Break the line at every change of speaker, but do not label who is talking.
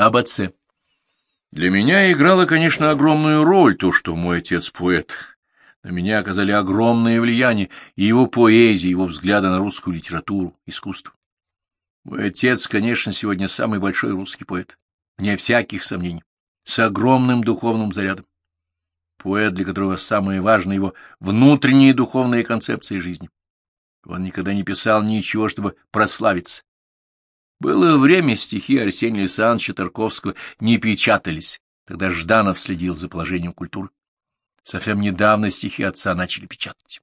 Об отце. Для меня играло, конечно, огромную роль то, что мой отец поэт. На меня оказали огромное влияние и его поэзия, его взгляды на русскую литературу, искусство. Мой отец, конечно, сегодня самый большой русский поэт, вне всяких сомнений, с огромным духовным зарядом. Поэт, для которого самое важное его внутренние духовные концепции жизни. Он никогда не писал ничего, чтобы прославиться. Было время, стихи Арсения Александровича Тарковского не печатались, тогда Жданов следил за положением культуры. Совсем недавно стихи отца начали печатать.